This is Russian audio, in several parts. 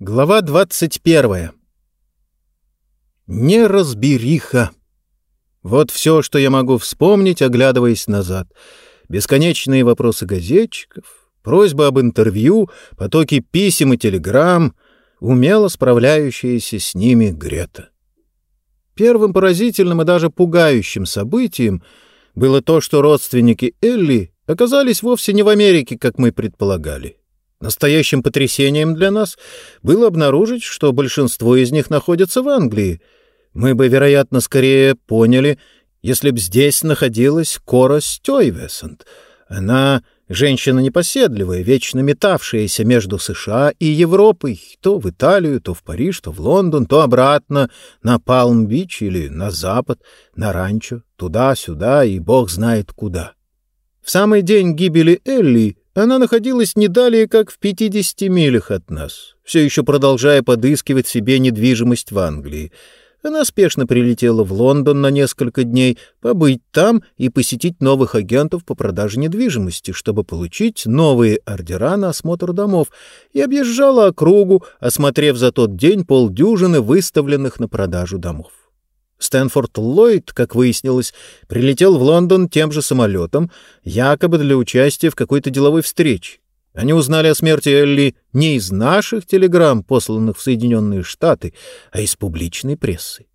Глава двадцать первая. Неразбериха. Вот все, что я могу вспомнить, оглядываясь назад. Бесконечные вопросы газетчиков, просьбы об интервью, потоки писем и телеграмм, умело справляющаяся с ними Грета. Первым поразительным и даже пугающим событием было то, что родственники Элли оказались вовсе не в Америке, как мы предполагали. Настоящим потрясением для нас было обнаружить, что большинство из них находятся в Англии. Мы бы, вероятно, скорее поняли, если б здесь находилась Кора Стёйвесент. Она женщина непоседливая, вечно метавшаяся между США и Европой, то в Италию, то в Париж, то в Лондон, то обратно на Палм-Бич или на запад, на ранчо, туда-сюда и бог знает куда. В самый день гибели Элли она находилась не далее, как в 50 милях от нас, все еще продолжая подыскивать себе недвижимость в Англии. Она спешно прилетела в Лондон на несколько дней, побыть там и посетить новых агентов по продаже недвижимости, чтобы получить новые ордера на осмотр домов, и объезжала округу, осмотрев за тот день полдюжины выставленных на продажу домов. Стэнфорд Ллойд, как выяснилось, прилетел в Лондон тем же самолетом, якобы для участия в какой-то деловой встрече. Они узнали о смерти Элли не из наших телеграмм, посланных в Соединенные Штаты, а из публичной прессы.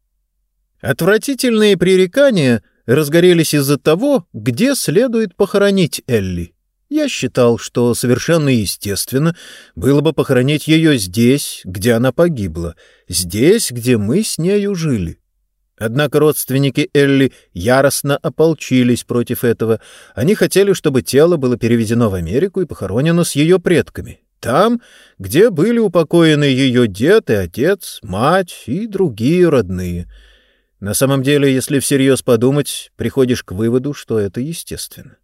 Отвратительные пререкания разгорелись из-за того, где следует похоронить Элли. Я считал, что совершенно естественно было бы похоронить ее здесь, где она погибла, здесь, где мы с нею жили. Однако родственники Элли яростно ополчились против этого. Они хотели, чтобы тело было перевезено в Америку и похоронено с ее предками. Там, где были упокоены ее дед и отец, мать и другие родные. На самом деле, если всерьез подумать, приходишь к выводу, что это естественно.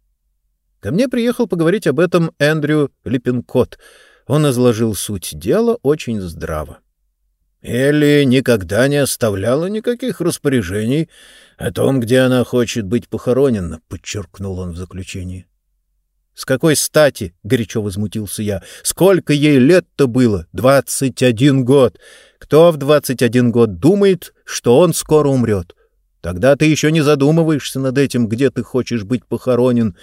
Ко мне приехал поговорить об этом Эндрю Липпенкот. Он изложил суть дела очень здраво. Элли никогда не оставляла никаких распоряжений о том, где она хочет быть похоронена, — подчеркнул он в заключении. — С какой стати? — горячо возмутился я. — Сколько ей лет-то было? Двадцать один год. Кто в двадцать один год думает, что он скоро умрет? Тогда ты еще не задумываешься над этим, где ты хочешь быть похоронен.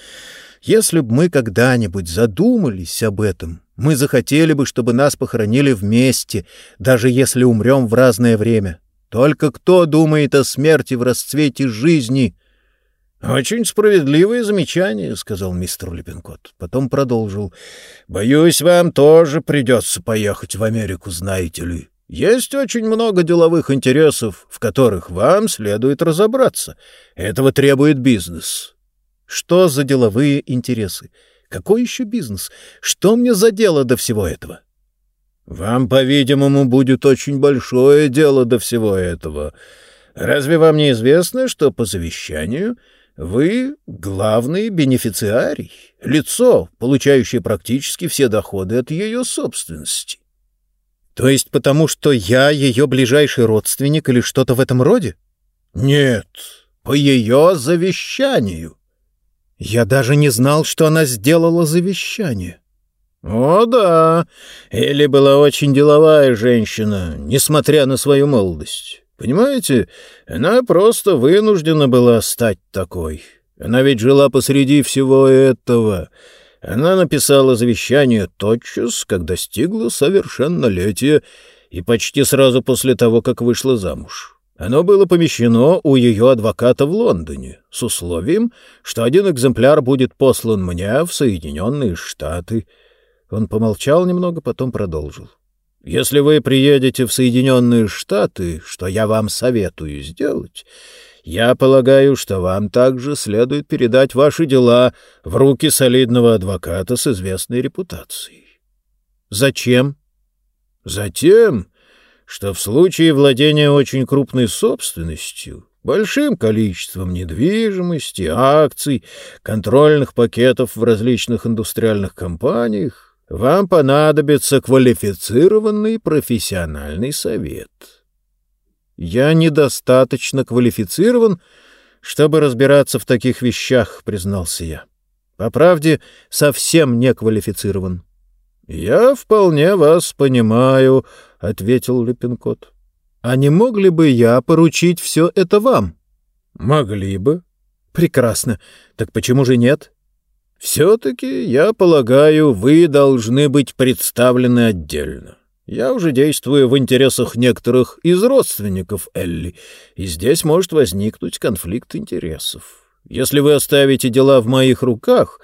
Если б мы когда-нибудь задумались об этом, мы захотели бы, чтобы нас похоронили вместе, даже если умрем в разное время. Только кто думает о смерти в расцвете жизни? — Очень справедливое замечание, — сказал мистер Лепенкот. Потом продолжил. — Боюсь, вам тоже придется поехать в Америку, знаете ли. Есть очень много деловых интересов, в которых вам следует разобраться. Этого требует бизнес. Что за деловые интересы? Какой еще бизнес? Что мне за дело до всего этого? Вам, по-видимому, будет очень большое дело до всего этого. Разве вам не известно, что по завещанию вы главный бенефициарий, лицо, получающее практически все доходы от ее собственности? То есть потому, что я ее ближайший родственник или что-то в этом роде? Нет, по ее завещанию. Я даже не знал, что она сделала завещание. О, да, Элли была очень деловая женщина, несмотря на свою молодость. Понимаете, она просто вынуждена была стать такой. Она ведь жила посреди всего этого. Она написала завещание тотчас, когда достигла совершеннолетия, и почти сразу после того, как вышла замуж. Оно было помещено у ее адвоката в Лондоне с условием, что один экземпляр будет послан мне в Соединенные Штаты. Он помолчал немного, потом продолжил. «Если вы приедете в Соединенные Штаты, что я вам советую сделать, я полагаю, что вам также следует передать ваши дела в руки солидного адвоката с известной репутацией». «Зачем?» «Затем, что в случае владения очень крупной собственностью, большим количеством недвижимости, акций, контрольных пакетов в различных индустриальных компаниях, вам понадобится квалифицированный профессиональный совет. Я недостаточно квалифицирован, чтобы разбираться в таких вещах, признался я. По правде, совсем не квалифицирован. Я вполне вас понимаю, — ответил Лепенкот. — А не мог ли бы я поручить все это вам? — Могли бы. — Прекрасно. Так почему же нет? — Все-таки, я полагаю, вы должны быть представлены отдельно. Я уже действую в интересах некоторых из родственников Элли, и здесь может возникнуть конфликт интересов. Если вы оставите дела в моих руках,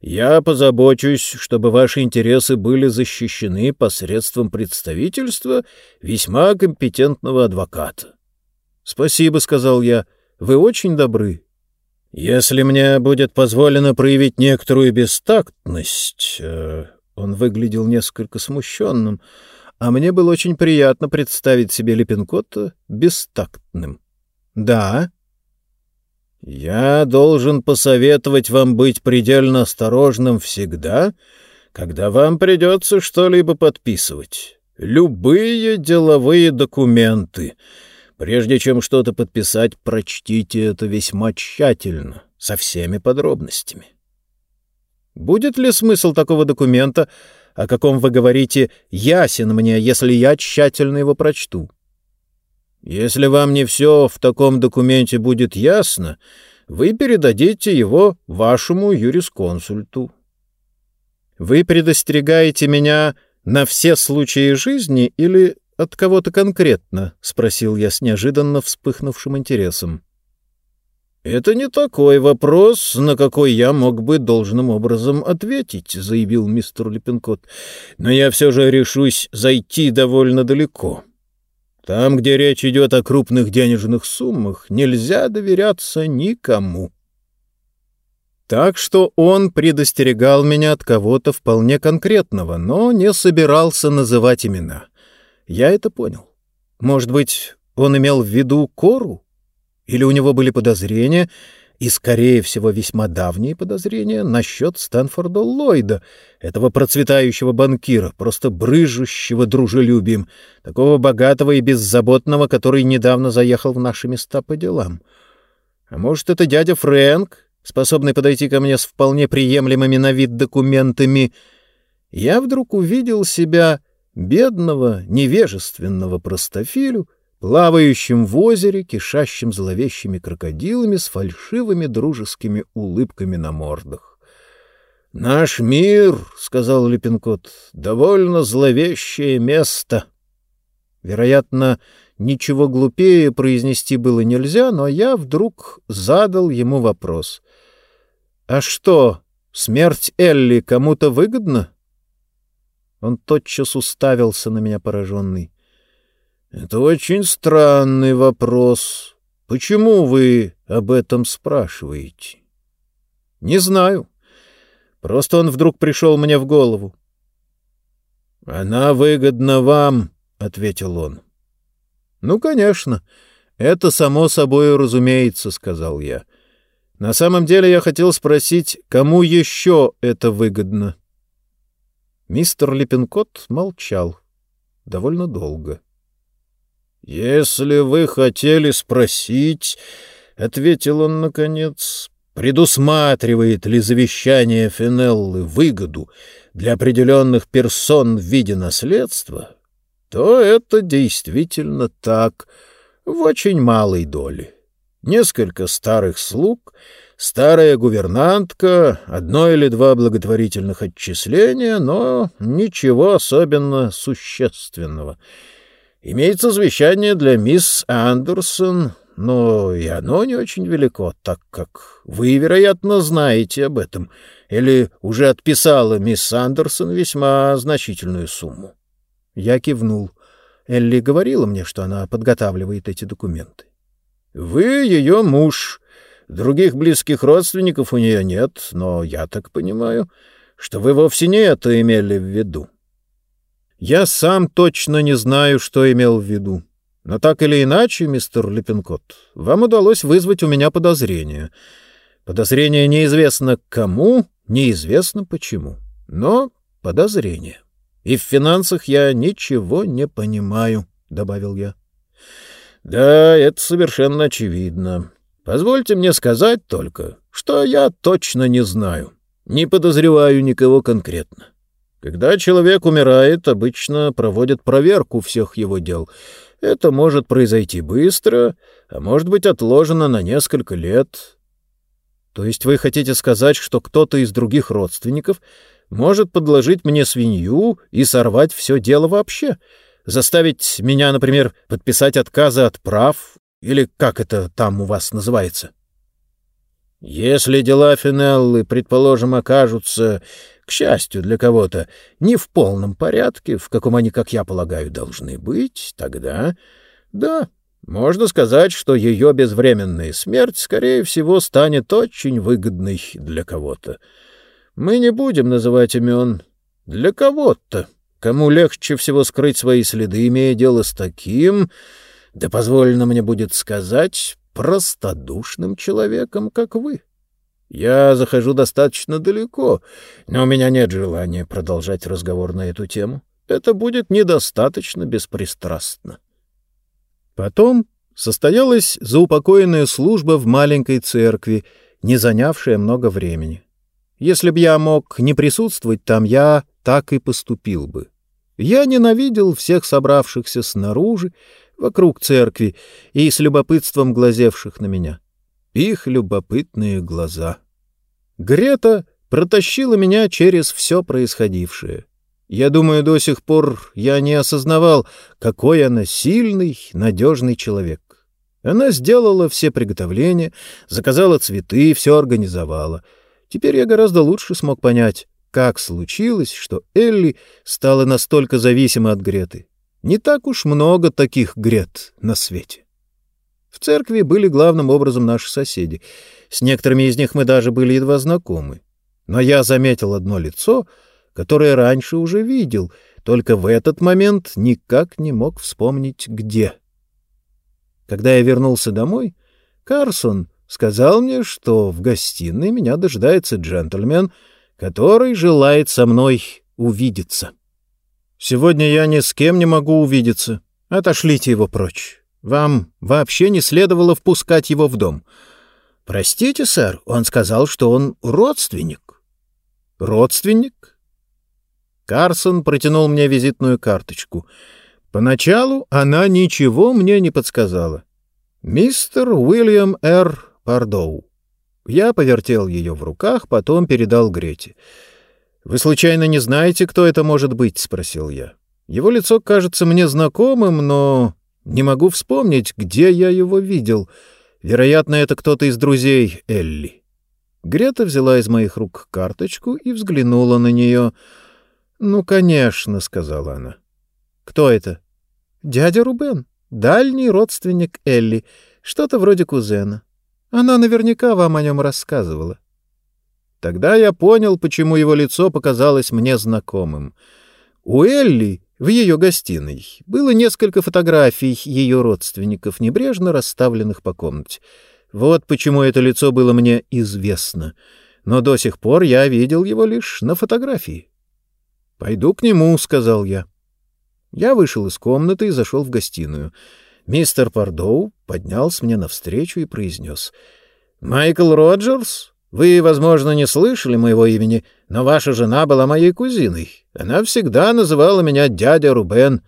я позабочусь, чтобы ваши интересы были защищены посредством представительства весьма компетентного адвоката. — Спасибо, — сказал я, — вы очень добры. Если мне будет позволено проявить некоторую бестактность... Э, он выглядел несколько смущенным — а мне было очень приятно представить себе Лепенкота бестактным. «Да?» «Я должен посоветовать вам быть предельно осторожным всегда, когда вам придется что-либо подписывать. Любые деловые документы. Прежде чем что-то подписать, прочтите это весьма тщательно, со всеми подробностями». «Будет ли смысл такого документа, о каком вы говорите, ясен мне, если я тщательно его прочту. Если вам не все в таком документе будет ясно, вы передадите его вашему юрисконсульту. Вы предостерегаете меня на все случаи жизни или от кого-то конкретно? — спросил я с неожиданно вспыхнувшим интересом. «Это не такой вопрос, на какой я мог бы должным образом ответить», — заявил мистер Липпенкот. «Но я все же решусь зайти довольно далеко. Там, где речь идет о крупных денежных суммах, нельзя доверяться никому». Так что он предостерегал меня от кого-то вполне конкретного, но не собирался называть имена. Я это понял. Может быть, он имел в виду Кору? Или у него были подозрения, и, скорее всего, весьма давние подозрения насчет Стэнфорда Ллойда, этого процветающего банкира, просто брыжущего дружелюбием, такого богатого и беззаботного, который недавно заехал в наши места по делам. А может, это дядя Фрэнк, способный подойти ко мне с вполне приемлемыми на вид документами? Я вдруг увидел себя бедного, невежественного простофилю, плавающим в озере, кишащим зловещими крокодилами с фальшивыми дружескими улыбками на мордах. «Наш мир, — сказал Лепенкот, — довольно зловещее место». Вероятно, ничего глупее произнести было нельзя, но я вдруг задал ему вопрос. «А что, смерть Элли кому-то выгодна?» Он тотчас уставился на меня пораженный. Это очень странный вопрос. Почему вы об этом спрашиваете? Не знаю. Просто он вдруг пришел мне в голову. Она выгодна вам, ответил он. Ну, конечно. Это само собой разумеется, сказал я. На самом деле я хотел спросить, кому еще это выгодно. Мистер Липпенкот молчал довольно долго. «Если вы хотели спросить, — ответил он наконец, — предусматривает ли завещание Фенеллы выгоду для определенных персон в виде наследства, то это действительно так, в очень малой доле. Несколько старых слуг, старая гувернантка, одно или два благотворительных отчисления, но ничего особенно существенного — Имеется завещание для мисс Андерсон, но и оно не очень велико, так как вы, вероятно, знаете об этом, или уже отписала мисс Андерсон весьма значительную сумму. Я кивнул. Элли говорила мне, что она подготавливает эти документы. Вы ее муж. Других близких родственников у нее нет, но я так понимаю, что вы вовсе не это имели в виду. Я сам точно не знаю, что имел в виду. Но так или иначе, мистер Липпенкот, вам удалось вызвать у меня подозрение. Подозрение неизвестно кому, неизвестно почему. Но подозрение. И в финансах я ничего не понимаю, — добавил я. Да, это совершенно очевидно. Позвольте мне сказать только, что я точно не знаю. Не подозреваю никого конкретно. Когда человек умирает, обычно проводят проверку всех его дел. Это может произойти быстро, а может быть отложено на несколько лет. То есть вы хотите сказать, что кто-то из других родственников может подложить мне свинью и сорвать все дело вообще? Заставить меня, например, подписать отказы от прав? Или как это там у вас называется? Если дела Финеллы, предположим, окажутся, к счастью для кого-то, не в полном порядке, в каком они, как я полагаю, должны быть, тогда, да, можно сказать, что ее безвременная смерть, скорее всего, станет очень выгодной для кого-то. Мы не будем называть имен. Для кого-то, кому легче всего скрыть свои следы, имея дело с таким, да позволено мне будет сказать, простодушным человеком, как вы. Я захожу достаточно далеко, но у меня нет желания продолжать разговор на эту тему. Это будет недостаточно беспристрастно. Потом состоялась заупокоенная служба в маленькой церкви, не занявшая много времени. Если б я мог не присутствовать там, я так и поступил бы. Я ненавидел всех собравшихся снаружи, вокруг церкви и с любопытством глазевших на меня. Их любопытные глаза. Грета протащила меня через все происходившее. Я думаю, до сих пор я не осознавал, какой она сильный, надежный человек. Она сделала все приготовления, заказала цветы, все организовала. Теперь я гораздо лучше смог понять, как случилось, что Элли стала настолько зависима от Греты. Не так уж много таких Грет на свете. В церкви были главным образом наши соседи. С некоторыми из них мы даже были едва знакомы. Но я заметил одно лицо, которое раньше уже видел, только в этот момент никак не мог вспомнить, где. Когда я вернулся домой, Карсон сказал мне, что в гостиной меня дожидается джентльмен, который желает со мной увидеться. Сегодня я ни с кем не могу увидеться. Отошлите его прочь. Вам вообще не следовало впускать его в дом. Простите, сэр, он сказал, что он родственник. Родственник? Карсон протянул мне визитную карточку. Поначалу она ничего мне не подсказала. Мистер Уильям Р. Пардоу. Я повертел ее в руках, потом передал Грете. «Вы случайно не знаете, кто это может быть?» — спросил я. «Его лицо кажется мне знакомым, но не могу вспомнить, где я его видел. Вероятно, это кто-то из друзей Элли». Грета взяла из моих рук карточку и взглянула на нее. «Ну, конечно», — сказала она. «Кто это?» «Дядя Рубен, дальний родственник Элли, что-то вроде кузена. Она наверняка вам о нем рассказывала». Тогда я понял, почему его лицо показалось мне знакомым. У Элли в ее гостиной было несколько фотографий ее родственников, небрежно расставленных по комнате. Вот почему это лицо было мне известно. Но до сих пор я видел его лишь на фотографии. «Пойду к нему», — сказал я. Я вышел из комнаты и зашел в гостиную. Мистер Пардоу поднялся мне навстречу и произнес. «Майкл Роджерс?» Вы, возможно, не слышали моего имени, но ваша жена была моей кузиной. Она всегда называла меня дядя Рубен.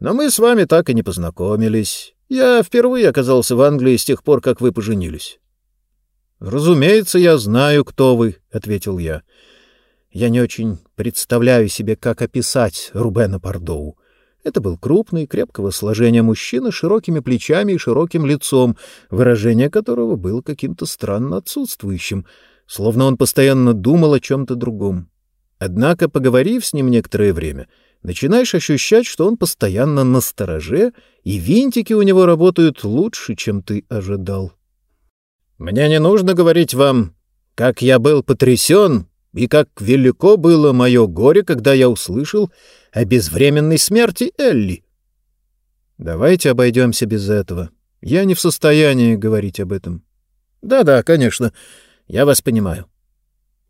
Но мы с вами так и не познакомились. Я впервые оказался в Англии с тех пор, как вы поженились». «Разумеется, я знаю, кто вы», — ответил я. Я не очень представляю себе, как описать Рубена Пардоу. Это был крупный, крепкого сложения мужчина с широкими плечами и широким лицом, выражение которого было каким-то странно отсутствующим, словно он постоянно думал о чем-то другом. Однако, поговорив с ним некоторое время, начинаешь ощущать, что он постоянно на стороже, и винтики у него работают лучше, чем ты ожидал. «Мне не нужно говорить вам, как я был потрясен и как велико было мое горе, когда я услышал о безвременной смерти Элли. Давайте обойдемся без этого. Я не в состоянии говорить об этом. Да-да, конечно, я вас понимаю.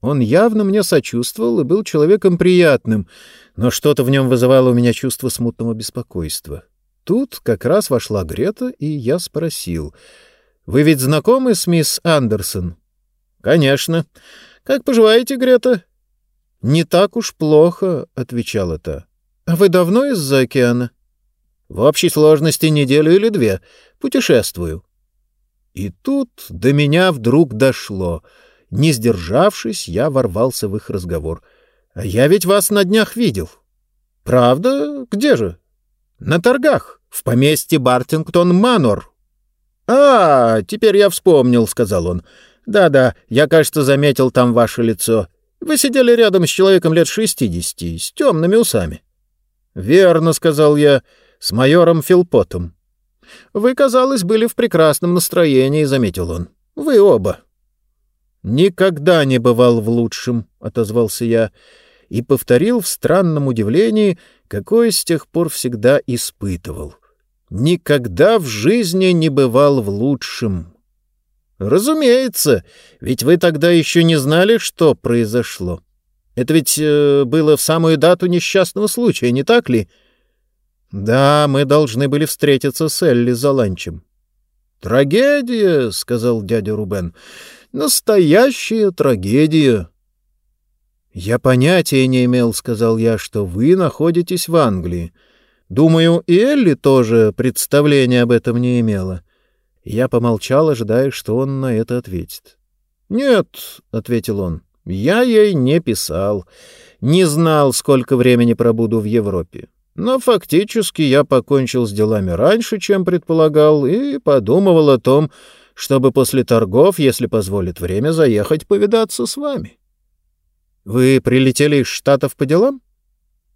Он явно мне сочувствовал и был человеком приятным, но что-то в нем вызывало у меня чувство смутного беспокойства. Тут как раз вошла Грета, и я спросил. «Вы ведь знакомы с мисс Андерсон?» «Конечно. Как поживаете, Грета?» «Не так уж плохо», — отвечала та. «А вы давно из-за океана?» «В общей сложности неделю или две. Путешествую». И тут до меня вдруг дошло. Не сдержавшись, я ворвался в их разговор. «А я ведь вас на днях видел». «Правда? Где же?» «На торгах, в поместье Бартингтон-Манор». «А, теперь я вспомнил», — сказал он. «Да-да, я, кажется, заметил там ваше лицо. Вы сидели рядом с человеком лет шестидесяти, с темными усами». «Верно», — сказал я, — «с майором Филпотом». «Вы, казалось, были в прекрасном настроении», — заметил он. «Вы оба». «Никогда не бывал в лучшем», — отозвался я, и повторил в странном удивлении, какое с тех пор всегда испытывал. «Никогда в жизни не бывал в лучшем». «Разумеется, ведь вы тогда еще не знали, что произошло. Это ведь э, было в самую дату несчастного случая, не так ли?» «Да, мы должны были встретиться с Элли за ланчем». «Трагедия», — сказал дядя Рубен. «Настоящая трагедия». «Я понятия не имел», — сказал я, — «что вы находитесь в Англии. Думаю, и Элли тоже представления об этом не имела». Я помолчал, ожидая, что он на это ответит. «Нет», — ответил он, — «я ей не писал. Не знал, сколько времени пробуду в Европе. Но фактически я покончил с делами раньше, чем предполагал, и подумывал о том, чтобы после торгов, если позволит время, заехать повидаться с вами». Вы прилетели из Штатов по делам?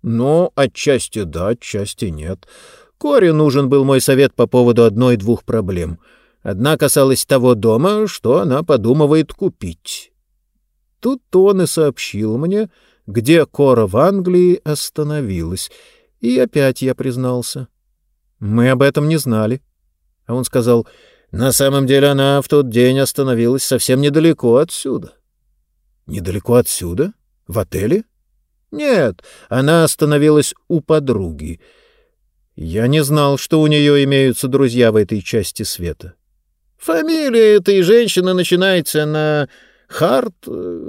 Ну, отчасти да, отчасти нет. Коре нужен был мой совет по поводу одной-двух проблем. Одна касалась того дома, что она подумывает купить. Тут он и сообщил мне, где Кора в Англии остановилась. И опять я признался. Мы об этом не знали. А он сказал, на самом деле она в тот день остановилась совсем недалеко отсюда. Недалеко отсюда? В отеле? Нет, она остановилась у подруги. Я не знал, что у нее имеются друзья в этой части света. Фамилия этой женщины начинается на Харт...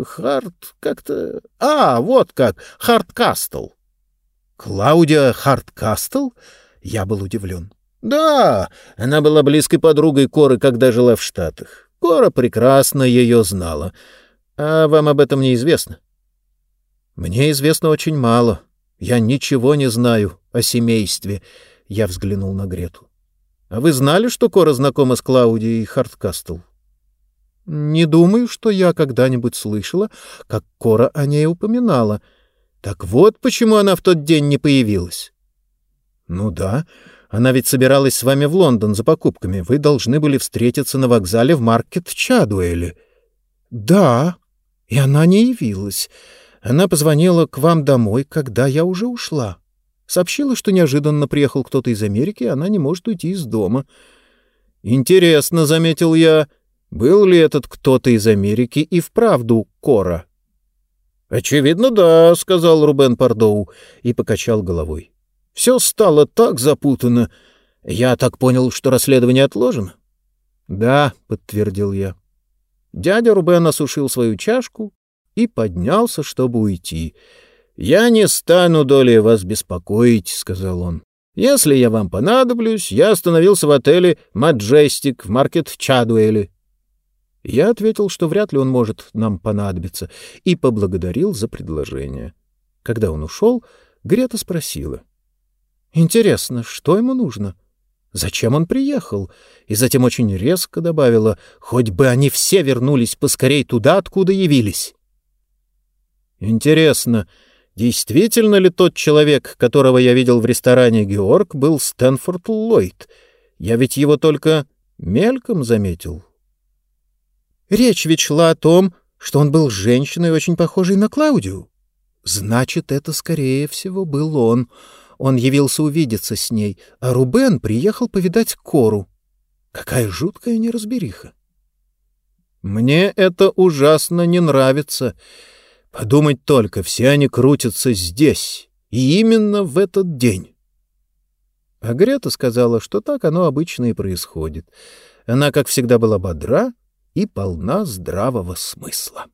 Харт... как-то... А, вот как, Харткастл. Клаудия Харткастл? Я был удивлен. Да, она была близкой подругой Коры, когда жила в Штатах. Кора прекрасно ее знала. А вам об этом неизвестно? Мне известно очень мало. Я ничего не знаю о семействе. Я взглянул на Грету. А вы знали, что Кора знакома с Клаудией Харткастл? Не думаю, что я когда-нибудь слышала, как Кора о ней упоминала. Так вот, почему она в тот день не появилась. Ну да, она ведь собиралась с вами в Лондон за покупками. Вы должны были встретиться на вокзале в Маркет Чадуэле. Да, и она не явилась. Она позвонила к вам домой, когда я уже ушла. Сообщила, что неожиданно приехал кто-то из Америки, и она не может уйти из дома. «Интересно», — заметил я, — «был ли этот кто-то из Америки и вправду Кора?» «Очевидно, да», — сказал Рубен Пардоу и покачал головой. «Все стало так запутано. Я так понял, что расследование отложено?» «Да», — подтвердил я. Дядя Рубен осушил свою чашку и поднялся, чтобы уйти. «Я не стану долей вас беспокоить», — сказал он. «Если я вам понадоблюсь, я остановился в отеле «Маджестик» в маркет Чадуэле». Я ответил, что вряд ли он может нам понадобиться, и поблагодарил за предложение. Когда он ушел, Грета спросила. «Интересно, что ему нужно? Зачем он приехал?» И затем очень резко добавила, «Хоть бы они все вернулись поскорей туда, откуда явились». Интересно, действительно ли тот человек, которого я видел в ресторане «Георг», был Стэнфорд Ллойд? Я ведь его только мельком заметил. Речь ведь шла о том, что он был женщиной, очень похожей на Клаудию. Значит, это, скорее всего, был он. Он явился увидеться с ней, а Рубен приехал повидать Кору. Какая жуткая неразбериха! Мне это ужасно не нравится. Подумать только, все они крутятся здесь, и именно в этот день. А Грета сказала, что так оно обычно и происходит. Она, как всегда, была бодра и полна здравого смысла.